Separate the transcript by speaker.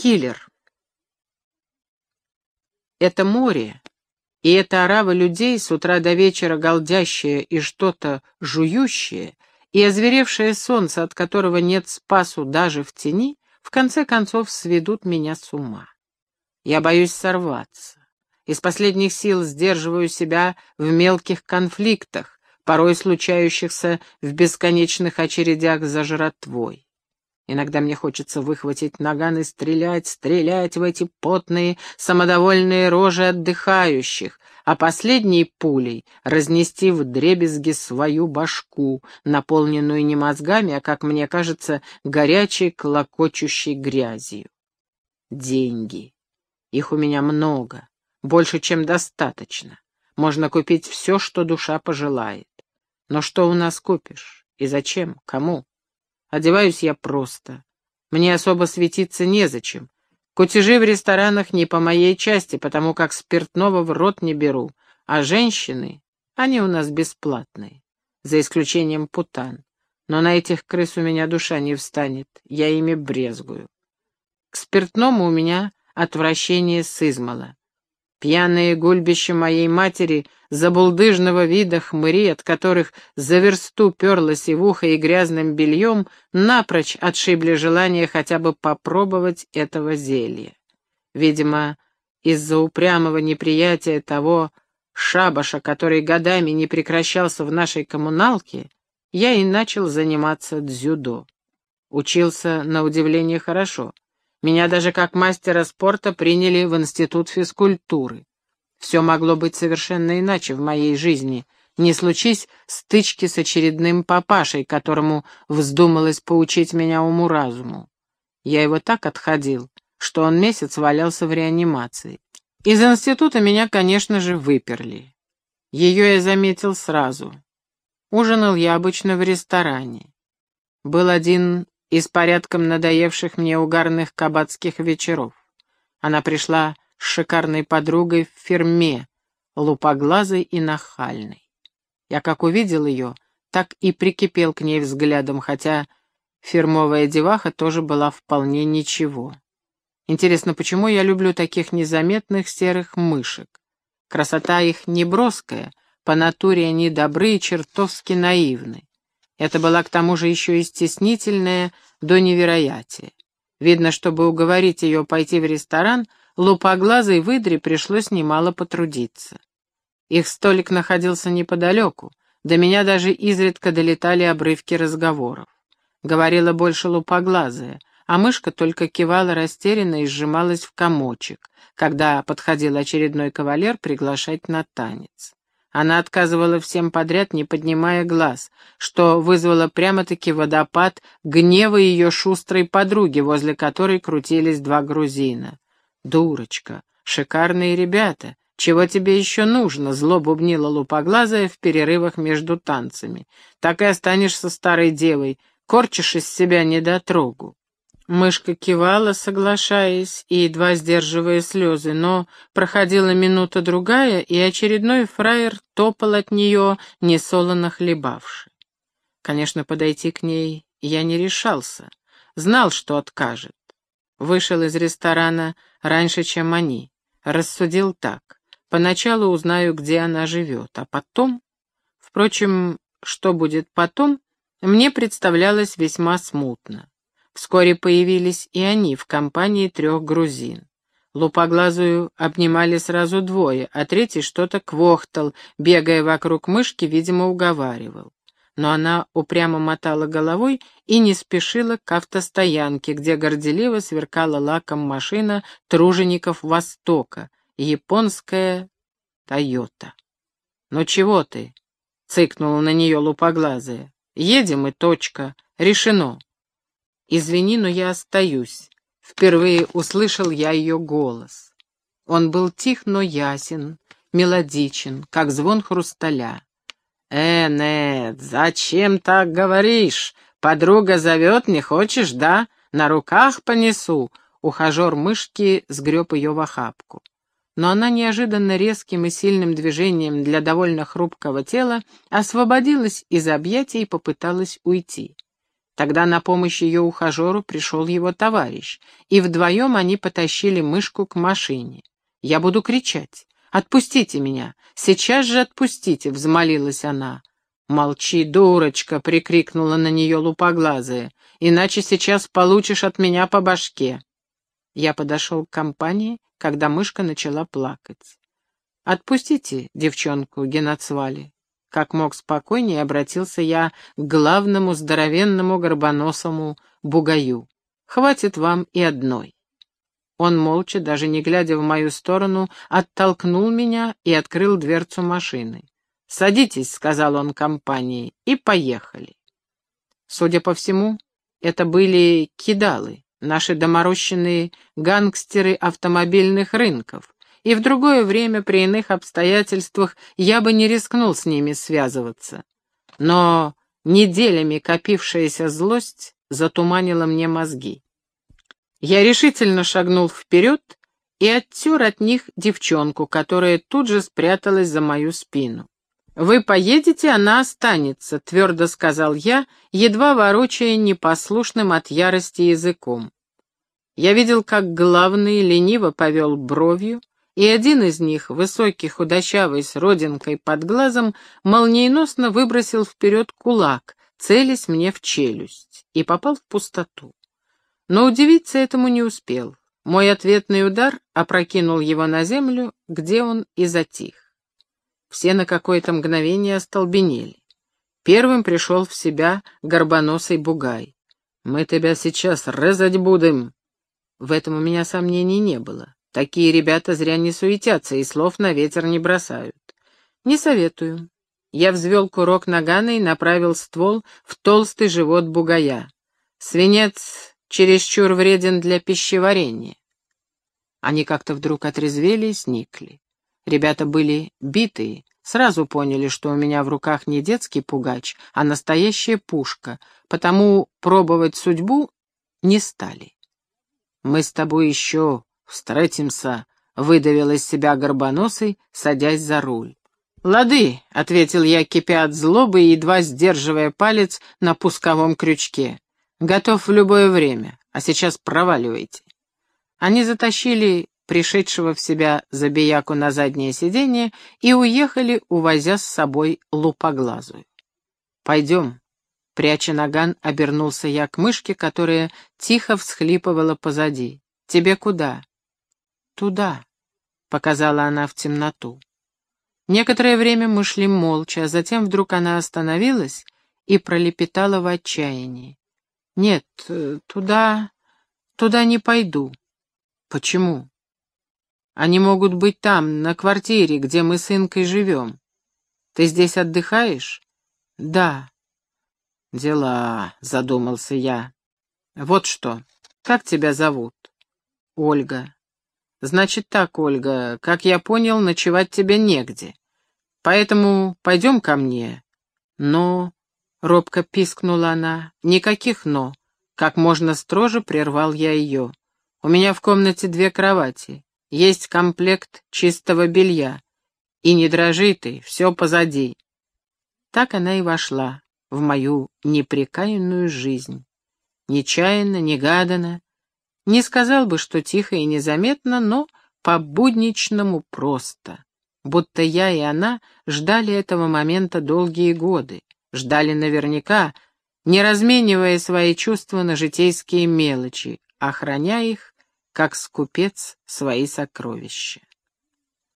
Speaker 1: Киллер. Это море, и эта орава людей, с утра до вечера голдящая и что-то жующее, и озверевшее солнце, от которого нет спасу даже в тени, в конце концов сведут меня с ума. Я боюсь сорваться. Из последних сил сдерживаю себя в мелких конфликтах, порой случающихся в бесконечных очередях за жратвой. Иногда мне хочется выхватить наган и стрелять, стрелять в эти потные, самодовольные рожи отдыхающих, а последней пулей разнести в дребезги свою башку, наполненную не мозгами, а, как мне кажется, горячей, клокочущей грязью. Деньги. Их у меня много, больше, чем достаточно. Можно купить все, что душа пожелает. Но что у нас купишь? И зачем? Кому? Одеваюсь я просто. Мне особо светиться незачем. Кутежи в ресторанах не по моей части, потому как спиртного в рот не беру. А женщины, они у нас бесплатные, за исключением путан. Но на этих крыс у меня душа не встанет, я ими брезгую. К спиртному у меня отвращение сызмала. Пьяные гульбища моей матери, забулдыжного вида хмыри, от которых за версту перла сивуха и грязным бельем, напрочь отшибли желание хотя бы попробовать этого зелья. Видимо, из-за упрямого неприятия того шабаша, который годами не прекращался в нашей коммуналке, я и начал заниматься дзюдо. Учился, на удивление, хорошо. Меня даже как мастера спорта приняли в институт физкультуры. Все могло быть совершенно иначе в моей жизни, не случись стычки с очередным папашей, которому вздумалось поучить меня уму-разуму. Я его так отходил, что он месяц валялся в реанимации. Из института меня, конечно же, выперли. Ее я заметил сразу. Ужинал я обычно в ресторане. Был один из порядком надоевших мне угарных кабацких вечеров. Она пришла с шикарной подругой в фирме, лупоглазой и нахальной. Я как увидел ее, так и прикипел к ней взглядом, хотя фирмовая деваха тоже была вполне ничего. Интересно, почему я люблю таких незаметных серых мышек? Красота их не броская, по натуре они добры и чертовски наивны. Это была к тому же еще и стеснительная до невероятия. Видно, чтобы уговорить ее пойти в ресторан, лупоглазой выдре пришлось немало потрудиться. Их столик находился неподалеку, до меня даже изредка долетали обрывки разговоров. Говорила больше лупоглазая, а мышка только кивала растерянно и сжималась в комочек, когда подходил очередной кавалер приглашать на танец. Она отказывала всем подряд, не поднимая глаз, что вызвало прямо-таки водопад гнева ее шустрой подруги, возле которой крутились два грузина. «Дурочка, шикарные ребята, чего тебе еще нужно?» — зло бубнила лупоглазая в перерывах между танцами. «Так и останешься старой девой, корчишь из себя недотрогу». Мышка кивала, соглашаясь и едва сдерживая слезы, но проходила минута-другая, и очередной фраер топал от нее, несолоно хлебавший. Конечно, подойти к ней я не решался, знал, что откажет. Вышел из ресторана раньше, чем они, рассудил так. Поначалу узнаю, где она живет, а потом... Впрочем, что будет потом, мне представлялось весьма смутно. Вскоре появились и они в компании трех грузин. Лупоглазую обнимали сразу двое, а третий что-то квохтал, бегая вокруг мышки, видимо, уговаривал. Но она упрямо мотала головой и не спешила к автостоянке, где горделиво сверкала лаком машина тружеников Востока, японская «Тойота». «Ну чего ты?» — цыкнула на нее лупоглазая. «Едем и точка. Решено». «Извини, но я остаюсь». Впервые услышал я ее голос. Он был тих, но ясен, мелодичен, как звон хрусталя. «Э, нет, зачем так говоришь? Подруга зовет, не хочешь, да? На руках понесу». Ухажер мышки сгреб ее в охапку. Но она неожиданно резким и сильным движением для довольно хрупкого тела освободилась из объятий и попыталась уйти. Тогда на помощь ее ухажеру пришел его товарищ, и вдвоем они потащили мышку к машине. Я буду кричать. «Отпустите меня! Сейчас же отпустите!» — взмолилась она. «Молчи, дурочка!» — прикрикнула на нее лупоглазая. «Иначе сейчас получишь от меня по башке!» Я подошел к компании, когда мышка начала плакать. «Отпустите девчонку, Геноцвали!» Как мог спокойнее обратился я к главному здоровенному горбоносому бугаю. «Хватит вам и одной!» Он молча, даже не глядя в мою сторону, оттолкнул меня и открыл дверцу машины. «Садитесь», — сказал он компании, — «и поехали». Судя по всему, это были кидалы, наши доморощенные гангстеры автомобильных рынков, и в другое время при иных обстоятельствах я бы не рискнул с ними связываться. Но неделями копившаяся злость затуманила мне мозги. Я решительно шагнул вперед и оттер от них девчонку, которая тут же спряталась за мою спину. «Вы поедете, она останется», — твердо сказал я, едва ворочая непослушным от ярости языком. Я видел, как главный лениво повел бровью, и один из них, высокий, худощавый, с родинкой под глазом, молниеносно выбросил вперед кулак, целясь мне в челюсть, и попал в пустоту. Но удивиться этому не успел. Мой ответный удар опрокинул его на землю, где он и затих. Все на какое-то мгновение остолбенели. Первым пришел в себя горбоносый бугай. «Мы тебя сейчас резать будем!» В этом у меня сомнений не было. Такие ребята зря не суетятся и слов на ветер не бросают. Не советую. Я взвел курок нагана и направил ствол в толстый живот бугая. Свинец чересчур вреден для пищеварения. Они как-то вдруг отрезвели и сникли. Ребята были битые, сразу поняли, что у меня в руках не детский пугач, а настоящая пушка, потому пробовать судьбу не стали. «Мы с тобой еще встретимся», — выдавил из себя горбоносый, садясь за руль. «Лады», — ответил я, кипя от злобы и едва сдерживая палец на пусковом крючке. Готов в любое время, а сейчас проваливайте. Они затащили пришедшего в себя забияку на заднее сиденье и уехали, увозя с собой лупоглазую. «Пойдем». Пряча наган, обернулся я к мышке, которая тихо всхлипывала позади. «Тебе куда?» «Туда», — показала она в темноту. Некоторое время мы шли молча, а затем вдруг она остановилась и пролепетала в отчаянии. Нет, э, туда... туда не пойду. Почему? Они могут быть там, на квартире, где мы с Инкой живем. Ты здесь отдыхаешь? Да. Дела, задумался я. Вот что, как тебя зовут? Ольга. Значит так, Ольга, как я понял, ночевать тебе негде. Поэтому пойдем ко мне. Но Робко пискнула она. «Никаких «но». Как можно строже прервал я ее. «У меня в комнате две кровати. Есть комплект чистого белья. И не дрожи ты, все позади». Так она и вошла в мою непрекаянную жизнь. Нечаянно, негаданно. Не сказал бы, что тихо и незаметно, но по-будничному просто. Будто я и она ждали этого момента долгие годы ждали наверняка, не разменивая свои чувства на житейские мелочи, охраняя их, как скупец, свои сокровища.